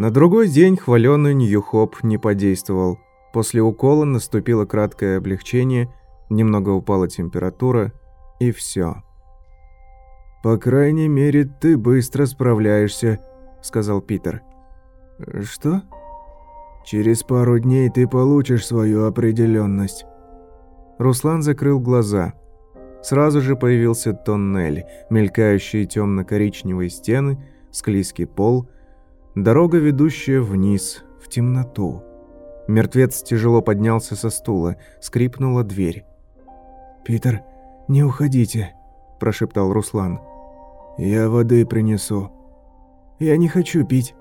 На другой день хваленый Нью-Хоп не подействовал. После укола наступило краткое облегчение, немного упала температура, и все. «По крайней мере, ты быстро справляешься», — сказал Питер. «Что?» «Через пару дней ты получишь свою определенность. Руслан закрыл глаза. Сразу же появился тоннель, мелькающие темно-коричневые стены, склизкий пол, дорога, ведущая вниз, в темноту. Мертвец тяжело поднялся со стула, скрипнула дверь. «Питер, не уходите», – прошептал Руслан. «Я воды принесу». «Я не хочу пить».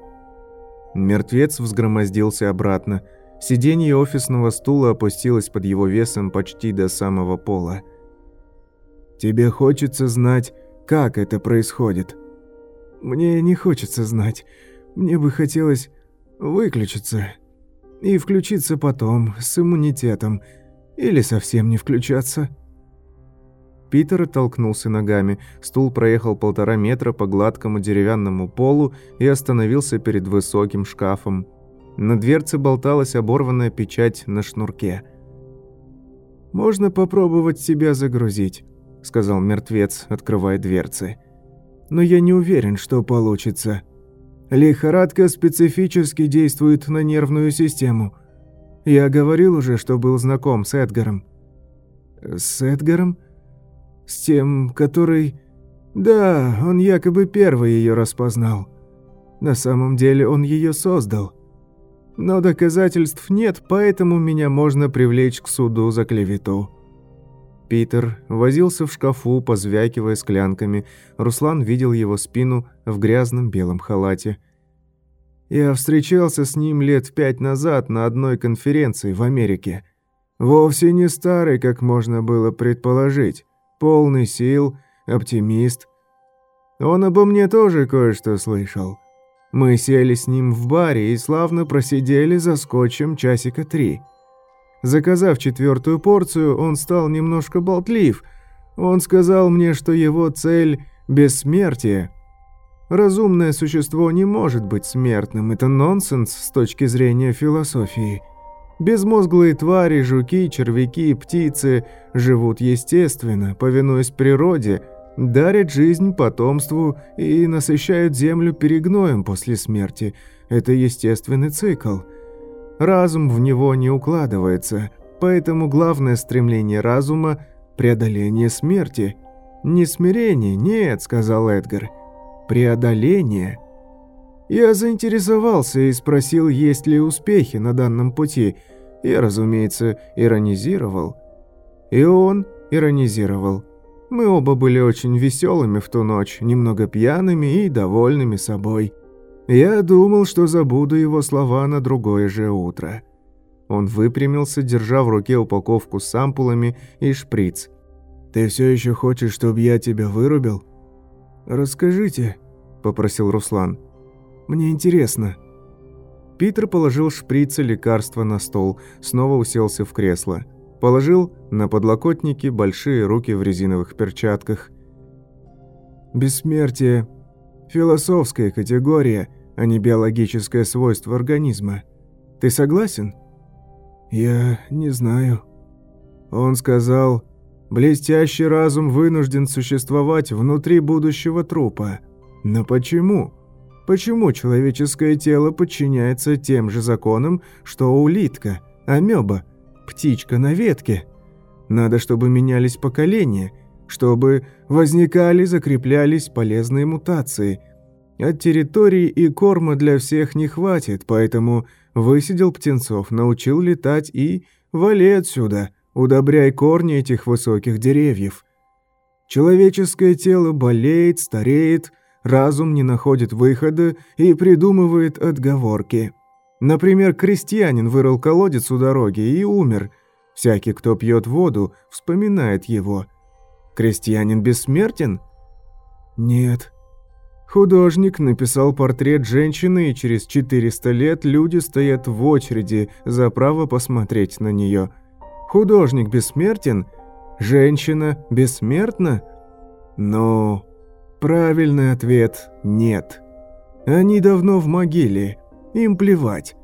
Мертвец взгромоздился обратно. Сиденье офисного стула опустилось под его весом почти до самого пола. «Тебе хочется знать, как это происходит?» «Мне не хочется знать. Мне бы хотелось выключиться. И включиться потом, с иммунитетом. Или совсем не включаться». Питер оттолкнулся ногами. Стул проехал полтора метра по гладкому деревянному полу и остановился перед высоким шкафом. На дверце болталась оборванная печать на шнурке. «Можно попробовать себя загрузить», — сказал мертвец, открывая дверцы. «Но я не уверен, что получится. Лихорадка специфически действует на нервную систему. Я говорил уже, что был знаком с Эдгаром». «С Эдгаром?» С тем, который... Да, он якобы первый ее распознал. На самом деле он ее создал. Но доказательств нет, поэтому меня можно привлечь к суду за клевету. Питер возился в шкафу, позвякивая склянками. Руслан видел его спину в грязном белом халате. Я встречался с ним лет пять назад на одной конференции в Америке. Вовсе не старый, как можно было предположить полный сил, оптимист. Он обо мне тоже кое-что слышал. Мы сели с ним в баре и славно просидели за скотчем часика три. Заказав четвертую порцию, он стал немножко болтлив. Он сказал мне, что его цель – бессмертие. Разумное существо не может быть смертным, это нонсенс с точки зрения философии – Безмозглые твари, жуки, червяки, птицы живут естественно, повинуясь природе, дарят жизнь потомству и насыщают землю перегноем после смерти. Это естественный цикл. Разум в него не укладывается, поэтому главное стремление разума – преодоление смерти. «Не смирение, нет», – сказал Эдгар. «Преодоление». Я заинтересовался и спросил, есть ли успехи на данном пути. Я, разумеется, иронизировал. И он иронизировал. Мы оба были очень веселыми в ту ночь, немного пьяными и довольными собой. Я думал, что забуду его слова на другое же утро. Он выпрямился, держа в руке упаковку с ампулами и шприц. «Ты все еще хочешь, чтобы я тебя вырубил?» «Расскажите», – попросил Руслан. Мне интересно». Питер положил шприц и лекарство на стол, снова уселся в кресло. Положил на подлокотники большие руки в резиновых перчатках. «Бессмертие – философская категория, а не биологическое свойство организма. Ты согласен?» «Я не знаю». Он сказал, «Блестящий разум вынужден существовать внутри будущего трупа. Но почему?» Почему человеческое тело подчиняется тем же законам, что улитка, амеба, птичка на ветке? Надо, чтобы менялись поколения, чтобы возникали, закреплялись полезные мутации. От территории и корма для всех не хватит, поэтому высидел птенцов, научил летать и вали отсюда, удобряй корни этих высоких деревьев. Человеческое тело болеет, стареет, разум не находит выхода и придумывает отговорки. Например, крестьянин вырыл колодец у дороги и умер. Всякий, кто пьет воду, вспоминает его. Крестьянин бессмертен? Нет. Художник написал портрет женщины, и через 400 лет люди стоят в очереди за право посмотреть на нее. Художник бессмертен? Женщина бессмертна? Но Правильный ответ – нет. Они давно в могиле. Им плевать.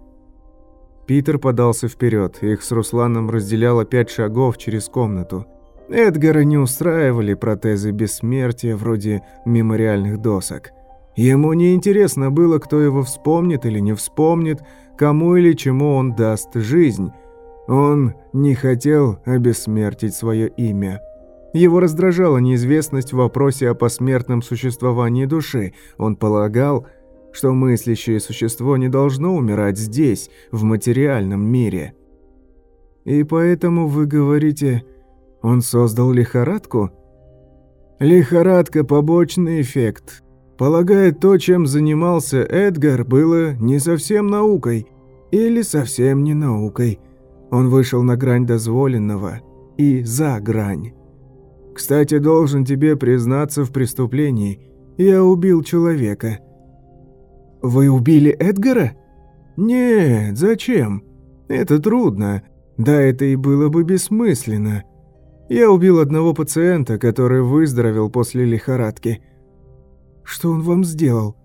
Питер подался вперед, их с Русланом разделяло пять шагов через комнату. Эдгара не устраивали протезы бессмертия вроде мемориальных досок. Ему не интересно было, кто его вспомнит или не вспомнит, кому или чему он даст жизнь. Он не хотел обессмертить свое имя. Его раздражала неизвестность в вопросе о посмертном существовании души. Он полагал, что мыслящее существо не должно умирать здесь, в материальном мире. И поэтому вы говорите, он создал лихорадку? Лихорадка – побочный эффект. Полагаю, то, чем занимался Эдгар, было не совсем наукой. Или совсем не наукой. Он вышел на грань дозволенного и за грань. Кстати, должен тебе признаться в преступлении. Я убил человека. «Вы убили Эдгара?» «Нет, зачем? Это трудно. Да это и было бы бессмысленно. Я убил одного пациента, который выздоровел после лихорадки». «Что он вам сделал?»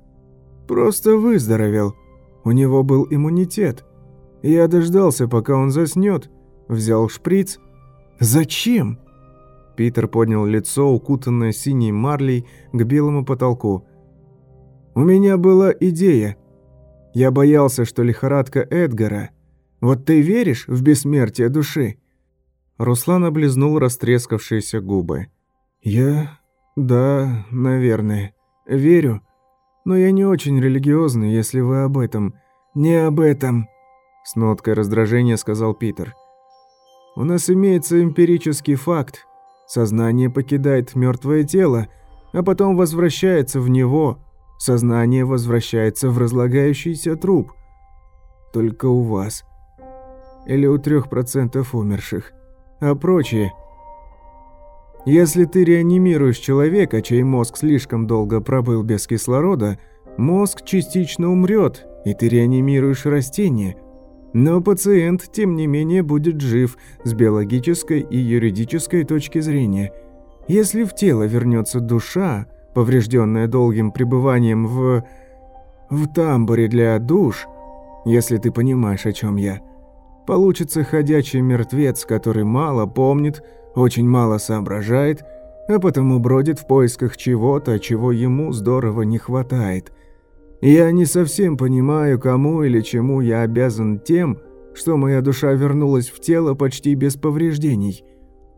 «Просто выздоровел. У него был иммунитет. Я дождался, пока он заснет, взял шприц. Зачем?» Питер поднял лицо, укутанное синей марлей, к белому потолку. У меня была идея. Я боялся, что лихорадка Эдгара. Вот ты веришь в бессмертие души?» Руслан облизнул растрескавшиеся губы. «Я... да, наверное. Верю. Но я не очень религиозный, если вы об этом. Не об этом!» С ноткой раздражения сказал Питер. «У нас имеется эмпирический факт. Сознание покидает мертвое тело, а потом возвращается в него, сознание возвращается в разлагающийся труп. Только у вас. Или у трех процентов умерших. А прочие... Если ты реанимируешь человека, чей мозг слишком долго пробыл без кислорода, мозг частично умрет, и ты реанимируешь растение. Но пациент, тем не менее, будет жив с биологической и юридической точки зрения. Если в тело вернется душа, поврежденная долгим пребыванием в... в тамбуре для душ, если ты понимаешь, о чем я. Получится ходячий мертвец, который мало помнит, очень мало соображает, а потому бродит в поисках чего-то, чего ему здорово не хватает. Я не совсем понимаю, кому или чему я обязан тем, что моя душа вернулась в тело почти без повреждений.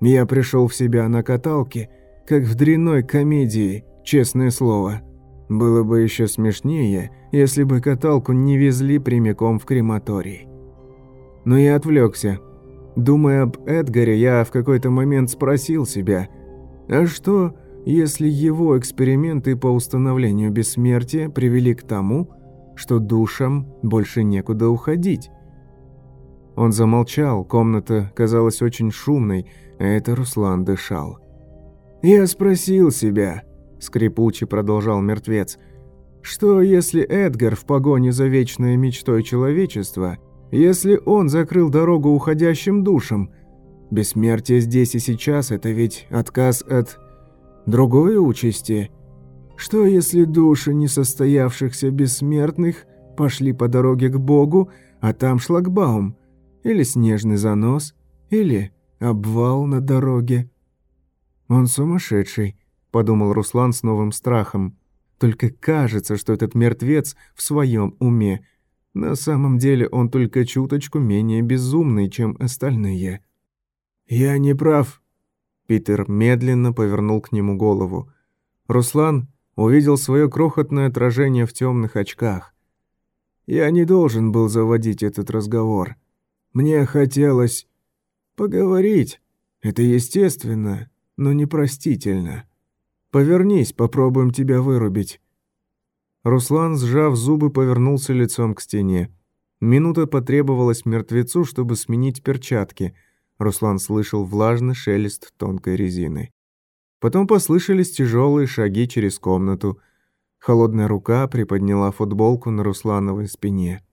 Я пришел в себя на каталке, как в дрянной комедии – Честное слово. Было бы еще смешнее, если бы каталку не везли прямиком в крематорий. Но я отвлекся. Думая об Эдгаре, я в какой-то момент спросил себя, а что, если его эксперименты по установлению бессмертия привели к тому, что душам больше некуда уходить? Он замолчал, комната казалась очень шумной, а это Руслан дышал. Я спросил себя, скрипуче продолжал мертвец. Что если Эдгар в погоне за вечной мечтой человечества, если он закрыл дорогу уходящим душам? Бессмертие здесь и сейчас – это ведь отказ от другой участи. Что если души несостоявшихся бессмертных пошли по дороге к Богу, а там шлагбаум, или снежный занос, или обвал на дороге? Он сумасшедший подумал Руслан с новым страхом. Только кажется, что этот мертвец в своем уме. На самом деле он только чуточку менее безумный, чем остальные. «Я не прав». Питер медленно повернул к нему голову. Руслан увидел свое крохотное отражение в темных очках. «Я не должен был заводить этот разговор. Мне хотелось поговорить. Это естественно, но непростительно». Повернись, попробуем тебя вырубить». Руслан, сжав зубы, повернулся лицом к стене. Минута потребовалась мертвецу, чтобы сменить перчатки. Руслан слышал влажный шелест тонкой резины. Потом послышались тяжелые шаги через комнату. Холодная рука приподняла футболку на Руслановой спине.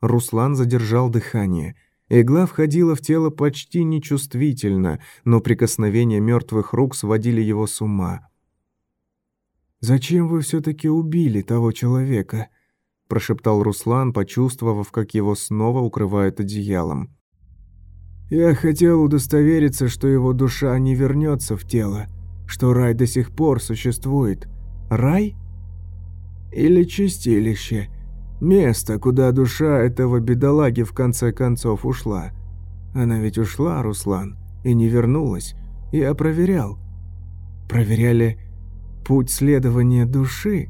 Руслан задержал дыхание. Игла входила в тело почти нечувствительно, но прикосновения мертвых рук сводили его с ума. «Зачем вы все-таки убили того человека? прошептал Руслан, почувствовав, как его снова укрывают одеялом. «Я хотел удостовериться, что его душа не вернется в тело, что рай до сих пор существует. Рай? Или чистилище? Место, куда душа этого бедолаги в конце концов ушла. Она ведь ушла, Руслан, и не вернулась. Я проверял. Проверяли путь следования души?»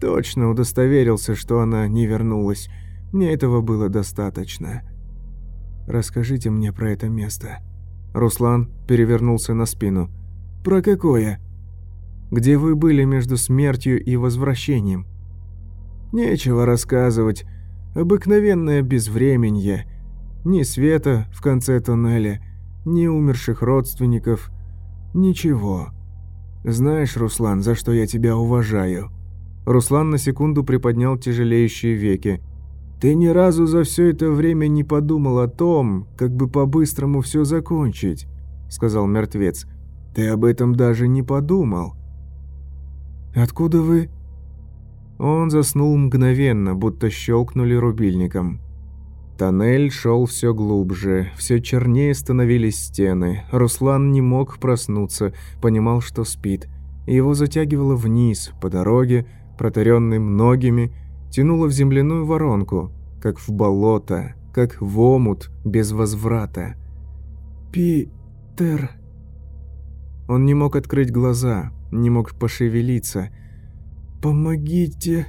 Точно удостоверился, что она не вернулась. Мне этого было достаточно. Расскажите мне про это место. Руслан перевернулся на спину. Про какое? Где вы были между смертью и возвращением? Нечего рассказывать. Обыкновенное безвременье. Ни света в конце туннеля, ни умерших родственников. Ничего. Знаешь, Руслан, за что я тебя уважаю?» Руслан на секунду приподнял тяжелеющие веки. «Ты ни разу за все это время не подумал о том, как бы по-быстрому все закончить», — сказал мертвец. «Ты об этом даже не подумал». «Откуда вы?» Он заснул мгновенно, будто щелкнули рубильником. Тоннель шел все глубже, все чернее становились стены. Руслан не мог проснуться, понимал, что спит. Его затягивало вниз, по дороге, протаренный многими, тянуло в земляную воронку, как в болото, как в омут без возврата. «Питер...» Он не мог открыть глаза, не мог пошевелиться. «Помогите...»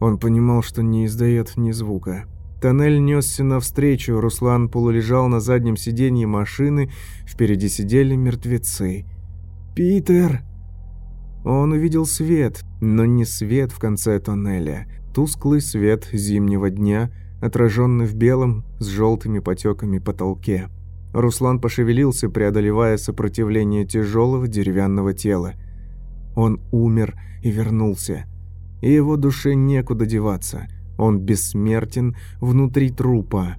Он понимал, что не издает ни звука. Тоннель несся навстречу, Руслан полулежал на заднем сиденье машины, впереди сидели мертвецы. «Питер!» Он увидел свет, но не свет в конце тоннеля. Тусклый свет зимнего дня, отраженный в белом с желтыми потеками потолке. Руслан пошевелился, преодолевая сопротивление тяжелого деревянного тела. Он умер и вернулся. И его душе некуда деваться. Он бессмертен внутри трупа.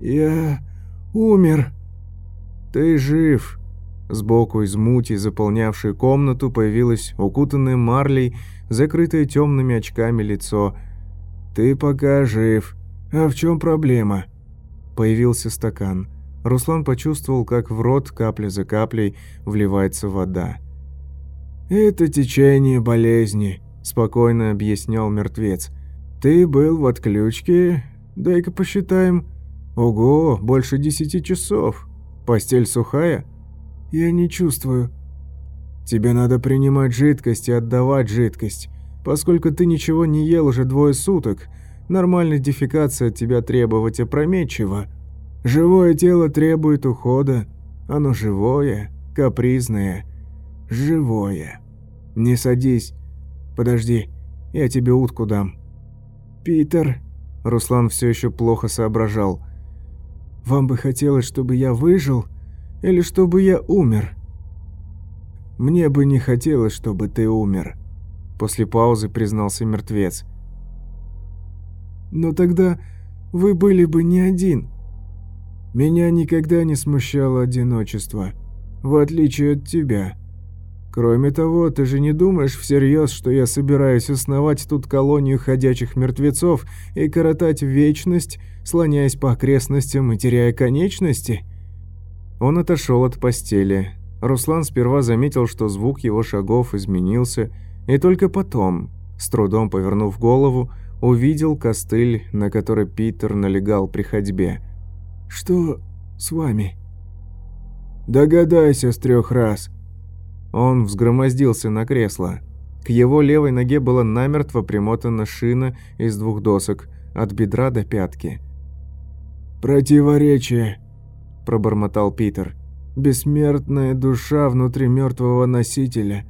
«Я умер». «Ты жив», Сбоку из мути, заполнявшей комнату, появилось укутанное марлей, закрытое темными очками лицо. «Ты пока жив. А в чем проблема?» Появился стакан. Руслан почувствовал, как в рот капля за каплей вливается вода. «Это течение болезни», – спокойно объяснял мертвец. «Ты был в отключке? Дай-ка посчитаем. Ого, больше десяти часов. Постель сухая?» «Я не чувствую». «Тебе надо принимать жидкость и отдавать жидкость. Поскольку ты ничего не ел уже двое суток, нормальная дефекация от тебя требовать опрометчиво. Живое тело требует ухода. Оно живое, капризное, живое. Не садись. Подожди, я тебе утку дам». «Питер...» Руслан все еще плохо соображал. «Вам бы хотелось, чтобы я выжил?» Или чтобы я умер? Мне бы не хотелось, чтобы ты умер. После паузы признался мертвец. Но тогда вы были бы не один. Меня никогда не смущало одиночество, в отличие от тебя. Кроме того, ты же не думаешь всерьез, что я собираюсь основать тут колонию ходячих мертвецов и коротать вечность, слоняясь по окрестностям и теряя конечности?» Он отошел от постели. Руслан сперва заметил, что звук его шагов изменился, и только потом, с трудом повернув голову, увидел костыль, на который Питер налегал при ходьбе. «Что с вами?» «Догадайся с трех раз». Он взгромоздился на кресло. К его левой ноге была намертво примотана шина из двух досок, от бедра до пятки. «Противоречие», – пробормотал Питер. «Бессмертная душа внутри мертвого носителя.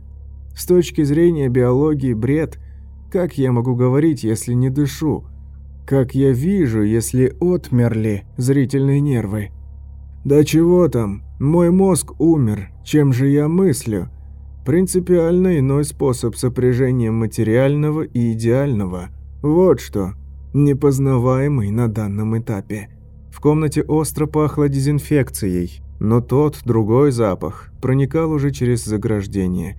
С точки зрения биологии бред. Как я могу говорить, если не дышу? Как я вижу, если отмерли зрительные нервы? Да чего там, мой мозг умер, чем же я мыслю? Принципиально иной способ сопряжения материального и идеального. Вот что, непознаваемый на данном этапе». В комнате остро пахло дезинфекцией, но тот, другой запах, проникал уже через заграждение.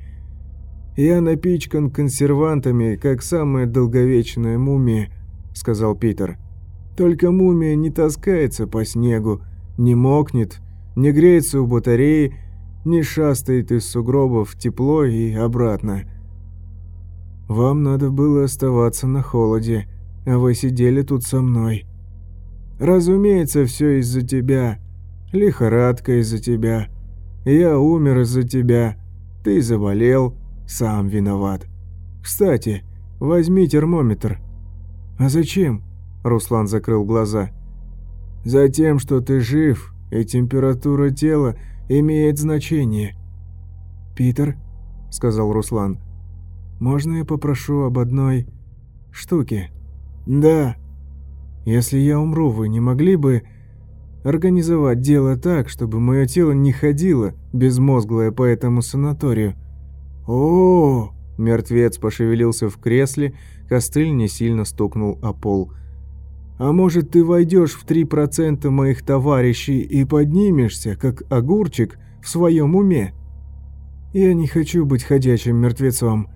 «Я напичкан консервантами, как самая долговечная мумия», — сказал Питер. «Только мумия не таскается по снегу, не мокнет, не греется у батареи, не шастает из сугробов тепло и обратно. Вам надо было оставаться на холоде, а вы сидели тут со мной. Разумеется, все из-за тебя. Лихорадка из-за тебя. Я умер из-за тебя. Ты заболел, сам виноват. Кстати, возьми термометр. А зачем? Руслан закрыл глаза. Затем, что ты жив, и температура тела имеет значение. Питер, сказал Руслан, можно я попрошу об одной штуке? Да. Если я умру, вы не могли бы организовать дело так, чтобы мое тело не ходило безмозглое по этому санаторию? О, -о, -о мертвец пошевелился в кресле, костыль не сильно стукнул о пол. А может, ты войдешь в три процента моих товарищей и поднимешься, как огурчик, в своем уме? Я не хочу быть ходячим мертвецом.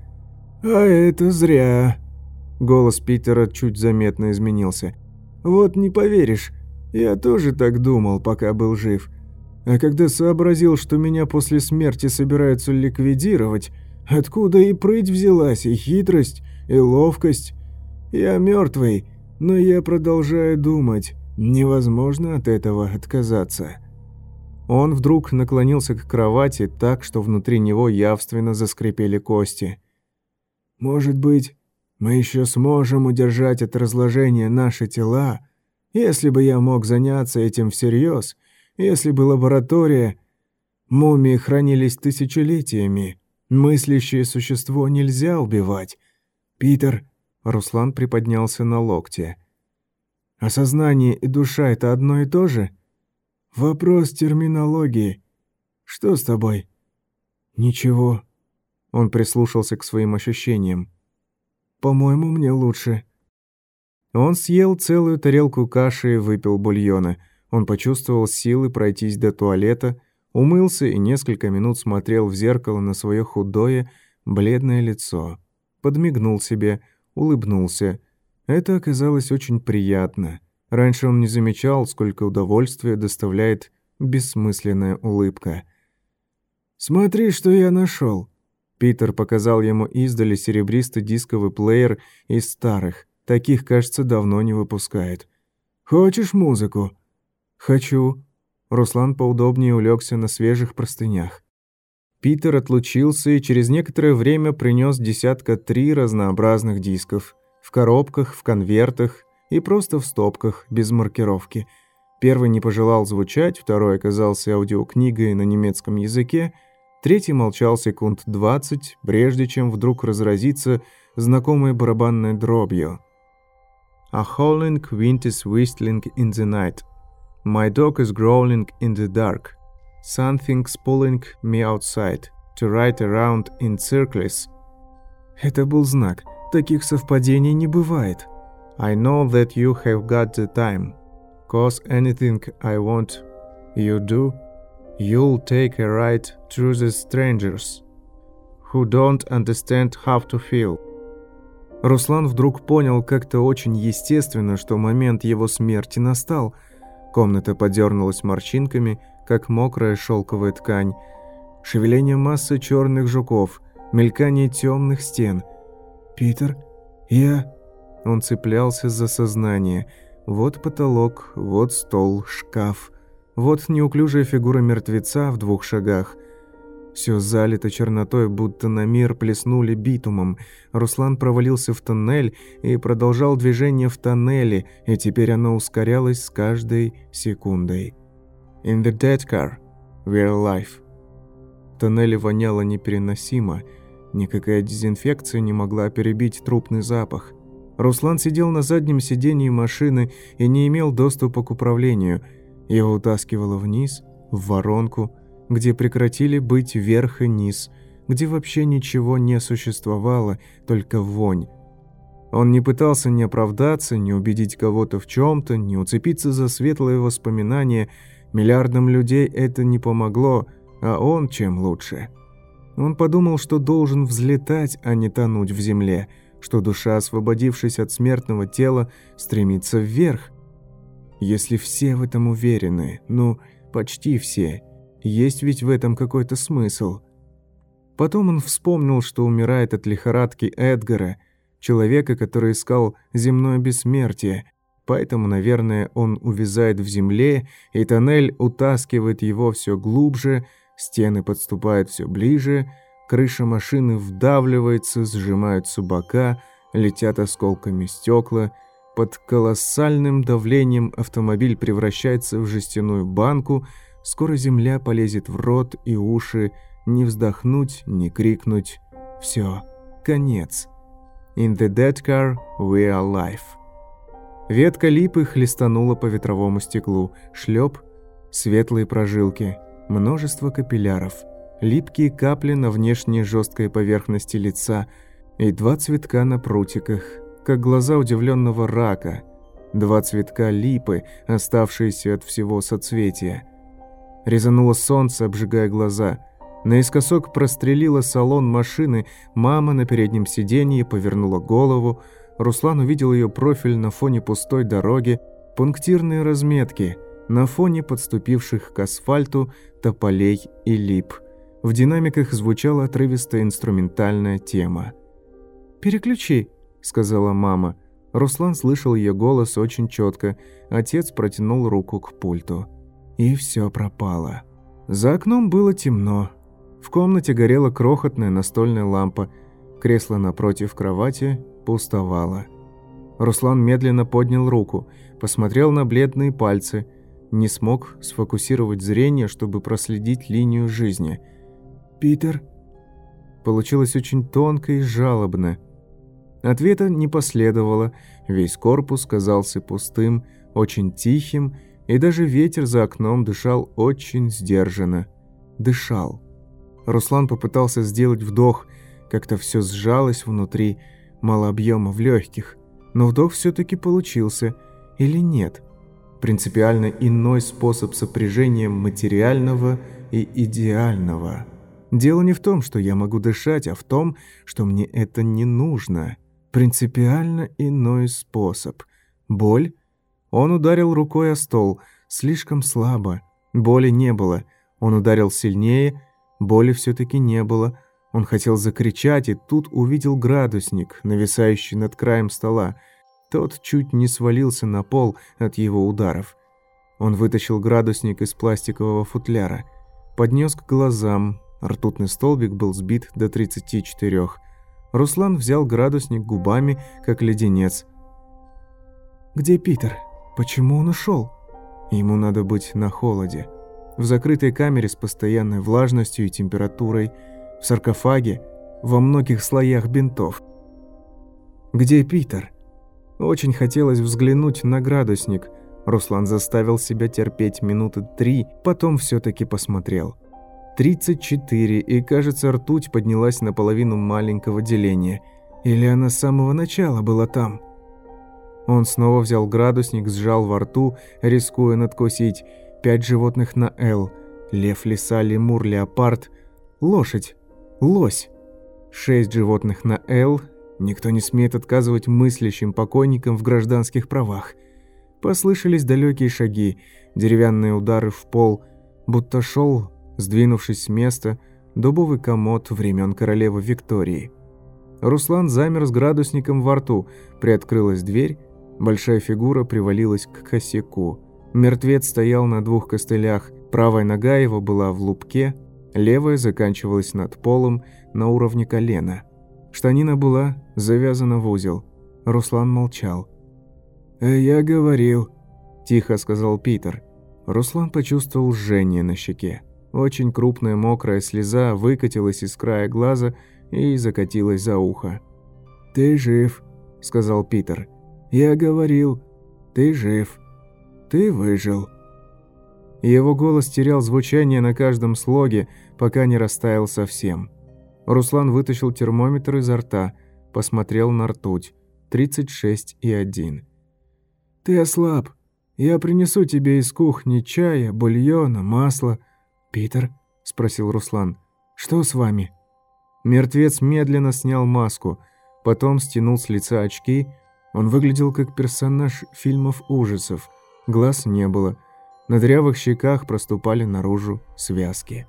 «А это зря». Голос Питера чуть заметно изменился. «Вот не поверишь, я тоже так думал, пока был жив. А когда сообразил, что меня после смерти собираются ликвидировать, откуда и прыть взялась, и хитрость, и ловкость? Я мертвый, но я продолжаю думать. Невозможно от этого отказаться». Он вдруг наклонился к кровати так, что внутри него явственно заскрипели кости. Может быть, мы еще сможем удержать от разложения наши тела, если бы я мог заняться этим всерьез, если бы лаборатория... Мумии хранились тысячелетиями. Мыслящее существо нельзя убивать. Питер... Руслан приподнялся на локте. Осознание и душа — это одно и то же? Вопрос терминологии. Что с тобой? Ничего. Он прислушался к своим ощущениям. «По-моему, мне лучше». Он съел целую тарелку каши и выпил бульона. Он почувствовал силы пройтись до туалета, умылся и несколько минут смотрел в зеркало на свое худое, бледное лицо. Подмигнул себе, улыбнулся. Это оказалось очень приятно. Раньше он не замечал, сколько удовольствия доставляет бессмысленная улыбка. «Смотри, что я нашел. Питер показал ему издали серебристый дисковый плеер из старых. Таких, кажется, давно не выпускает. «Хочешь музыку?» «Хочу». Руслан поудобнее улегся на свежих простынях. Питер отлучился и через некоторое время принес десятка три разнообразных дисков. В коробках, в конвертах и просто в стопках, без маркировки. Первый не пожелал звучать, второй оказался аудиокнигой на немецком языке – Третий молчал секунд двадцать, прежде чем вдруг разразиться знакомой барабанной дробью. A howling wind is whistling in the night. My dog is growling in the dark. Something's pulling me outside to ride around in circles. Это был знак. Таких совпадений не бывает. I know that you have got the time. Cause anything I want you do you'll take a ride through the strangers who don't understand how to feel. Руслан вдруг понял как-то очень естественно, что момент его смерти настал. Комната подернулась морщинками, как мокрая шелковая ткань. Шевеление массы черных жуков, мелькание темных стен. «Питер, я...» Он цеплялся за сознание. Вот потолок, вот стол, шкаф – вот неуклюжая фигура мертвеца в двух шагах. Все залито чернотой, будто на мир плеснули битумом. Руслан провалился в тоннель и продолжал движение в тоннеле, и теперь оно ускорялось с каждой секундой. «In the dead car, we're alive». В тоннеле воняло непереносимо. Никакая дезинфекция не могла перебить трупный запах. Руслан сидел на заднем сидении машины и не имел доступа к управлению – его утаскивало вниз, в воронку, где прекратили быть верх и низ, где вообще ничего не существовало, только вонь. Он не пытался ни оправдаться, ни убедить кого-то в чем-то, ни уцепиться за светлые воспоминания. Миллиардам людей это не помогло, а он чем лучше. Он подумал, что должен взлетать, а не тонуть в земле, что душа, освободившись от смертного тела, стремится вверх. Если все в этом уверены, ну, почти все, есть ведь в этом какой-то смысл. Потом он вспомнил, что умирает от лихорадки Эдгара, человека, который искал земное бессмертие, поэтому, наверное, он увязает в земле, и тоннель утаскивает его все глубже, Стены подступают все ближе, крыша машины вдавливается, сжимаются бока, летят осколками стекла. Под колоссальным давлением автомобиль превращается в жестяную банку, скоро земля полезет в рот и уши, не вздохнуть, не крикнуть. Все, конец. In the dead car we are life. Ветка липы хлестанула по ветровому стеклу. Шлеп, светлые прожилки – множество капилляров, липкие капли на внешней жесткой поверхности лица и два цветка на прутиках, как глаза удивленного рака, два цветка липы, оставшиеся от всего соцветия. Резануло солнце, обжигая глаза. Наискосок прострелила салон машины, мама на переднем сиденье повернула голову, Руслан увидел ее профиль на фоне пустой дороги, пунктирные разметки – на фоне подступивших к асфальту тополей и лип. В динамиках звучала отрывистая инструментальная тема. «Переключи», — сказала мама. Руслан слышал ее голос очень четко. Отец протянул руку к пульту. И все пропало. За окном было темно. В комнате горела крохотная настольная лампа. Кресло напротив кровати пустовало. Руслан медленно поднял руку, посмотрел на бледные пальцы — не смог сфокусировать зрение, чтобы проследить линию жизни. «Питер?» Получилось очень тонко и жалобно. Ответа не последовало, весь корпус казался пустым, очень тихим, и даже ветер за окном дышал очень сдержанно. Дышал. Руслан попытался сделать вдох, как-то все сжалось внутри, мало объема в легких, но вдох все-таки получился, или нет – принципиально иной способ сопряжения материального и идеального. Дело не в том, что я могу дышать, а в том, что мне это не нужно. Принципиально иной способ. Боль? Он ударил рукой о стол, слишком слабо. Боли не было. Он ударил сильнее, боли все-таки не было. Он хотел закричать, и тут увидел градусник, нависающий над краем стола. Тот чуть не свалился на пол от его ударов. Он вытащил градусник из пластикового футляра, поднес к глазам. Ртутный столбик был сбит до 34. Руслан взял градусник губами, как леденец. «Где Питер? Почему он ушел? Ему надо быть на холоде. В закрытой камере с постоянной влажностью и температурой, в саркофаге, во многих слоях бинтов. Где Питер?» Очень хотелось взглянуть на градусник. Руслан заставил себя терпеть минуты три, потом все-таки посмотрел. 34, и, кажется, ртуть поднялась на половину маленького деления. Или она с самого начала была там? Он снова взял градусник, сжал во рту, рискуя надкусить. Пять животных на «Л». Лев, лиса, лемур, леопард. Лошадь. Лось. Шесть животных на «Л», Никто не смеет отказывать мыслящим покойникам в гражданских правах. Послышались далекие шаги, деревянные удары в пол, будто шел, сдвинувшись с места, дубовый комод времен королевы Виктории. Руслан замер с градусником во рту, приоткрылась дверь, большая фигура привалилась к косяку. Мертвец стоял на двух костылях, правая нога его была в лупке, левая заканчивалась над полом на уровне колена – Штанина была завязана в узел. Руслан молчал. «Э, «Я говорил», – тихо сказал Питер. Руслан почувствовал жжение на щеке. Очень крупная мокрая слеза выкатилась из края глаза и закатилась за ухо. «Ты жив», – сказал Питер. «Я говорил, ты жив. Ты выжил». Его голос терял звучание на каждом слоге, пока не растаял совсем. Руслан вытащил термометр изо рта, посмотрел на ртуть. 36,1. «Ты ослаб. Я принесу тебе из кухни чая, бульона, масла». «Питер?» – спросил Руслан. «Что с вами?» Мертвец медленно снял маску, потом стянул с лица очки. Он выглядел как персонаж фильмов ужасов. Глаз не было. На дрявых щеках проступали наружу связки.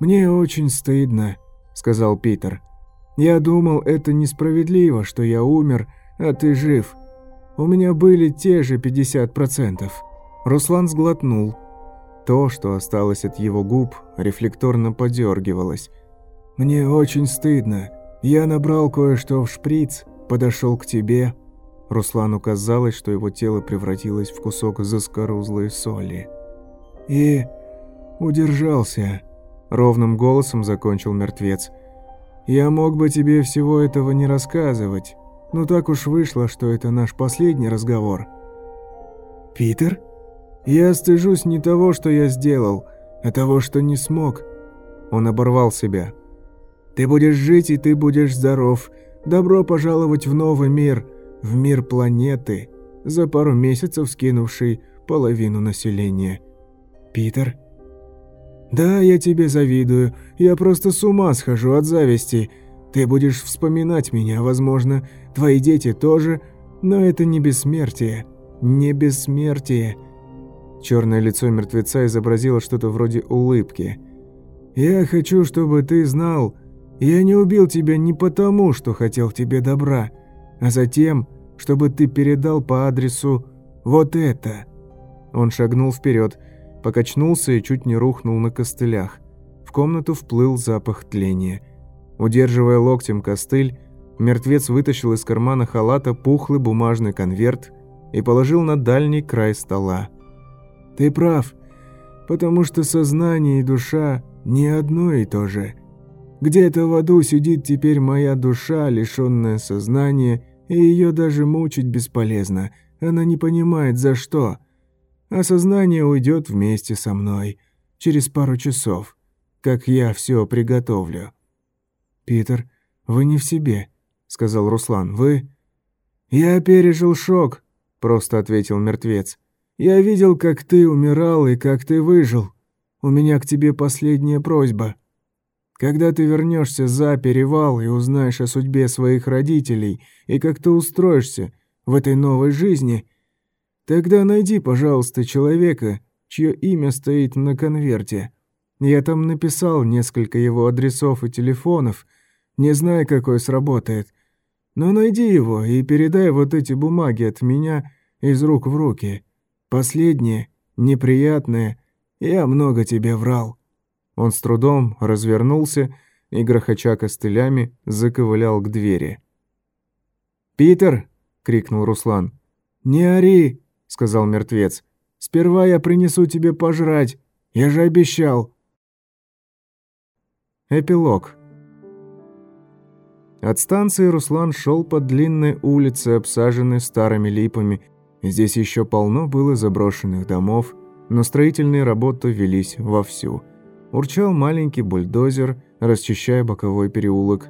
«Мне очень стыдно», — сказал Питер. «Я думал, это несправедливо, что я умер, а ты жив. У меня были те же 50%. Руслан сглотнул. То, что осталось от его губ, рефлекторно подергивалось. «Мне очень стыдно. Я набрал кое-что в шприц, подошел к тебе». Руслану казалось, что его тело превратилось в кусок заскорузлой соли. «И удержался», — ровным голосом закончил мертвец. «Я мог бы тебе всего этого не рассказывать, но так уж вышло, что это наш последний разговор». «Питер?» «Я стыжусь не того, что я сделал, а того, что не смог». Он оборвал себя. «Ты будешь жить, и ты будешь здоров. Добро пожаловать в новый мир, в мир планеты, за пару месяцев скинувший половину населения». «Питер?» «Да, я тебе завидую. Я просто с ума схожу от зависти. Ты будешь вспоминать меня, возможно, твои дети тоже, но это не бессмертие. Не бессмертие». Черное лицо мертвеца изобразило что-то вроде улыбки. «Я хочу, чтобы ты знал, я не убил тебя не потому, что хотел тебе добра, а затем, чтобы ты передал по адресу вот это». Он шагнул вперед, покачнулся и чуть не рухнул на костылях. В комнату вплыл запах тления. Удерживая локтем костыль, мертвец вытащил из кармана халата пухлый бумажный конверт и положил на дальний край стола. «Ты прав, потому что сознание и душа не одно и то же. Где-то в аду сидит теперь моя душа, лишенная сознания, и ее даже мучить бесполезно, она не понимает за что. А сознание уйдет вместе со мной, через пару часов, как я все приготовлю». «Питер, вы не в себе», — сказал Руслан. «Вы...» «Я пережил шок», — просто ответил мертвец. «Я видел, как ты умирал и как ты выжил. У меня к тебе последняя просьба. Когда ты вернешься за перевал и узнаешь о судьбе своих родителей и как ты устроишься в этой новой жизни, тогда найди, пожалуйста, человека, чье имя стоит на конверте. Я там написал несколько его адресов и телефонов — не знаю, какой сработает. Но найди его и передай вот эти бумаги от меня из рук в руки. Последнее, неприятное, я много тебе врал». Он с трудом развернулся и, грохоча костылями, заковылял к двери. «Питер!» — крикнул Руслан. «Не ори!» — сказал мертвец. «Сперва я принесу тебе пожрать. Я же обещал!» Эпилог от станции Руслан шел по длинной улице, обсаженной старыми липами. Здесь еще полно было заброшенных домов, но строительные работы велись вовсю. Урчал маленький бульдозер, расчищая боковой переулок.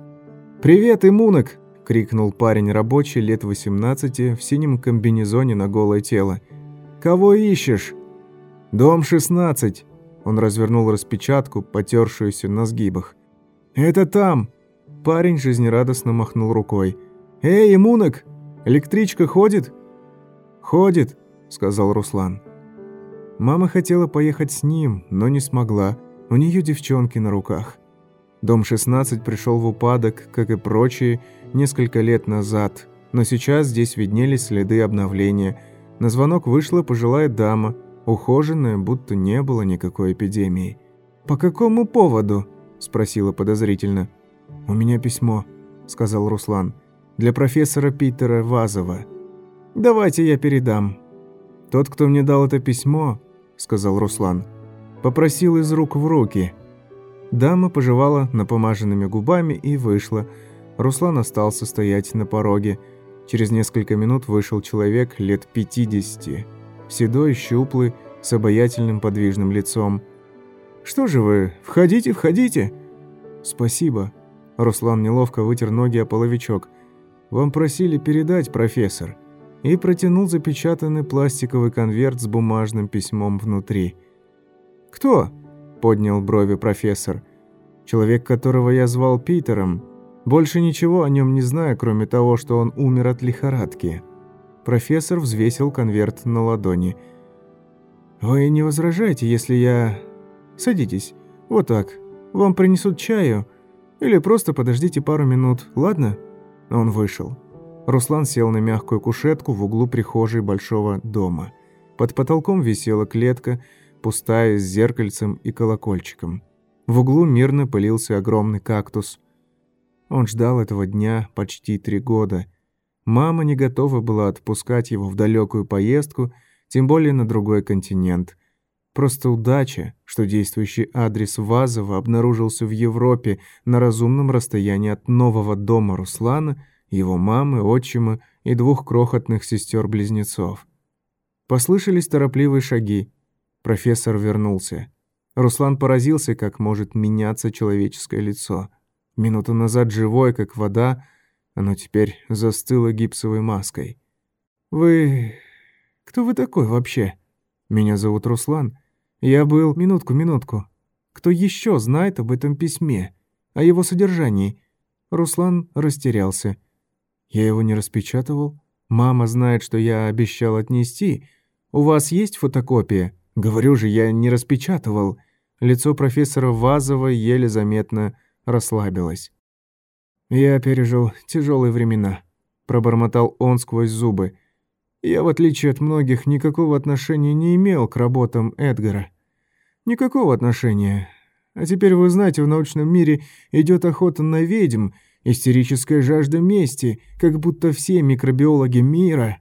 «Привет, иммунок!» – крикнул парень рабочий лет 18 в синем комбинезоне на голое тело. «Кого ищешь?» «Дом 16», – он развернул распечатку, потершуюся на сгибах. «Это там!» Парень жизнерадостно махнул рукой. «Эй, Имунок, электричка ходит?» «Ходит», — сказал Руслан. Мама хотела поехать с ним, но не смогла. У нее девчонки на руках. Дом 16 пришел в упадок, как и прочие, несколько лет назад. Но сейчас здесь виднелись следы обновления. На звонок вышла пожилая дама, ухоженная, будто не было никакой эпидемии. «По какому поводу?» – спросила подозрительно. «У меня письмо», — сказал Руслан, — «для профессора Питера Вазова. Давайте я передам». «Тот, кто мне дал это письмо», — сказал Руслан, — «попросил из рук в руки». Дама пожевала напомаженными губами и вышла. Руслан остался стоять на пороге. Через несколько минут вышел человек лет 50, седой, щуплый, с обаятельным подвижным лицом. «Что же вы? Входите, входите!» «Спасибо», Руслан неловко вытер ноги о половичок. «Вам просили передать, профессор». И протянул запечатанный пластиковый конверт с бумажным письмом внутри. «Кто?» – поднял брови профессор. Человек, которого я звал Питером, больше ничего о нем не знаю, кроме того, что он умер от лихорадки. Профессор взвесил конверт на ладони. «Вы не возражаете, если я... Садитесь. Вот так. Вам принесут чаю. Или просто подождите пару минут, ладно?» Он вышел. Руслан сел на мягкую кушетку в углу прихожей большого дома. Под потолком висела клетка, пустая, с зеркальцем и колокольчиком. В углу мирно пылился огромный кактус. Он ждал этого дня почти три года. Мама не готова была отпускать его в далекую поездку, тем более на другой континент. Просто удача, что действующий адрес Вазова обнаружился в Европе на разумном расстоянии от нового дома Руслана, его мамы, отчима и двух крохотных сестер-близнецов. Послышались торопливые шаги. Профессор вернулся. Руслан поразился, как может меняться человеческое лицо. Минуту назад живое, как вода, оно теперь застыло гипсовой маской. «Вы... кто вы такой вообще?» «Меня зовут Руслан. Я был... Минутку, минутку. Кто еще знает об этом письме? О его содержании?» Руслан растерялся. «Я его не распечатывал. Мама знает, что я обещал отнести. У вас есть фотокопия?» «Говорю же, я не распечатывал». Лицо профессора Вазова еле заметно расслабилось. «Я пережил тяжелые времена», — пробормотал он сквозь зубы. «Я, в отличие от многих, никакого отношения не имел к работам Эдгара. Никакого отношения. А теперь, вы знаете, в научном мире идет охота на ведьм, истерическая жажда мести, как будто все микробиологи мира...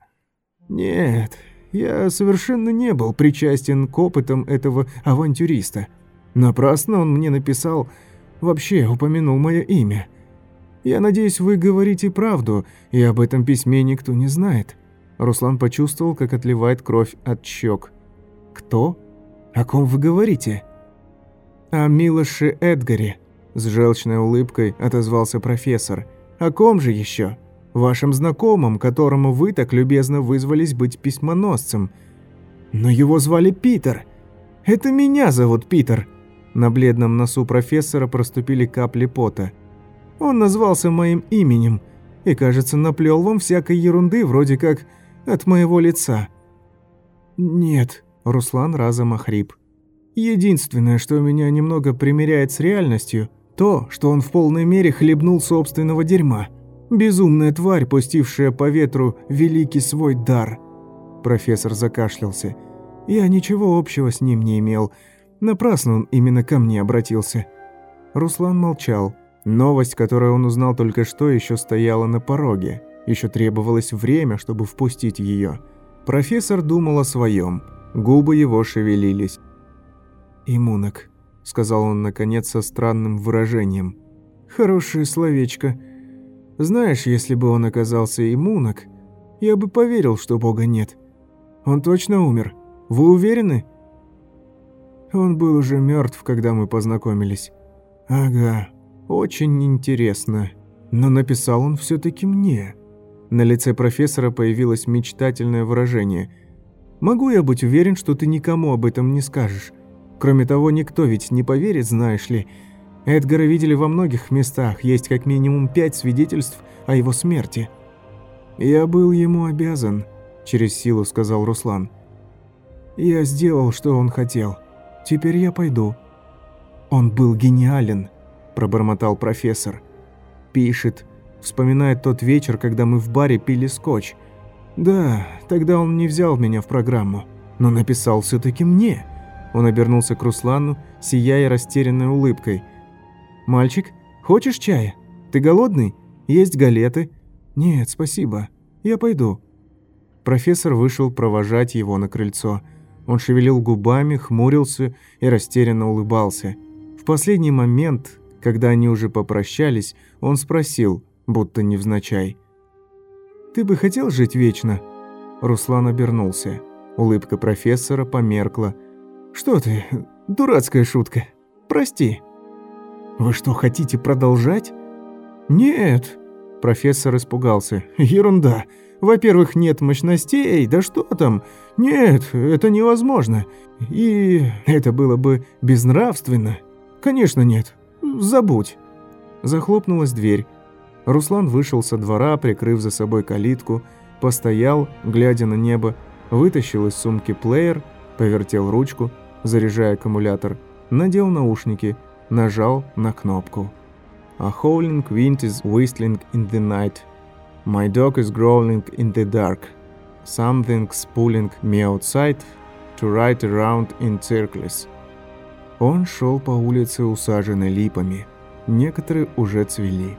Нет, я совершенно не был причастен к опытам этого авантюриста. Напрасно он мне написал, вообще упомянул мое имя». Я надеюсь, вы говорите правду, и об этом письме никто не знает». Руслан почувствовал, как отливает кровь от щек. «Кто? О ком вы говорите?» «О Милоше Эдгаре», – с желчной улыбкой отозвался профессор. «О ком же еще? Вашим знакомым, которому вы так любезно вызвались быть письмоносцем. Но его звали Питер. Это меня зовут Питер». На бледном носу профессора проступили капли пота – он назвался моим именем и, кажется, наплел вам всякой ерунды, вроде как от моего лица». «Нет», – Руслан разом охрип. «Единственное, что меня немного примеряет с реальностью, то, что он в полной мере хлебнул собственного дерьма. Безумная тварь, пустившая по ветру великий свой дар». Профессор закашлялся. «Я ничего общего с ним не имел. Напрасно он именно ко мне обратился». Руслан молчал. Новость, которую он узнал только что, еще стояла на пороге. Еще требовалось время, чтобы впустить ее. Профессор думал о своем. Губы его шевелились. «Имунок», — сказал он, наконец, со странным выражением. «Хорошее словечко. Знаешь, если бы он оказался иммунок, я бы поверил, что Бога нет. Он точно умер. Вы уверены?» Он был уже мертв, когда мы познакомились. «Ага», очень интересно. Но написал он все-таки мне. На лице профессора появилось мечтательное выражение. «Могу я быть уверен, что ты никому об этом не скажешь? Кроме того, никто ведь не поверит, знаешь ли. Эдгара видели во многих местах, есть как минимум пять свидетельств о его смерти». «Я был ему обязан», – через силу сказал Руслан. «Я сделал, что он хотел. Теперь я пойду». Он был гениален пробормотал профессор. Пишет, вспоминает тот вечер, когда мы в баре пили скотч. Да, тогда он не взял меня в программу, но написал все таки мне. Он обернулся к Руслану, сияя растерянной улыбкой. «Мальчик, хочешь чая? Ты голодный? Есть галеты?» «Нет, спасибо. Я пойду». Профессор вышел провожать его на крыльцо. Он шевелил губами, хмурился и растерянно улыбался. В последний момент, когда они уже попрощались, он спросил, будто невзначай. «Ты бы хотел жить вечно?» Руслан обернулся. Улыбка профессора померкла. «Что ты? Дурацкая шутка. Прости». «Вы что, хотите продолжать?» «Нет». Профессор испугался. «Ерунда. Во-первых, нет мощностей, да что там? Нет, это невозможно. И это было бы безнравственно. Конечно, нет. забудь». Захлопнулась дверь. Руслан вышел со двора, прикрыв за собой калитку, постоял, глядя на небо, вытащил из сумки плеер, повертел ручку, заряжая аккумулятор, надел наушники, нажал на кнопку. A howling wind is whistling in the night. My dog is growling in the dark. Something's pulling me outside to ride around in circles. Он шел по улице, усаженной липами. Некоторые уже цвели.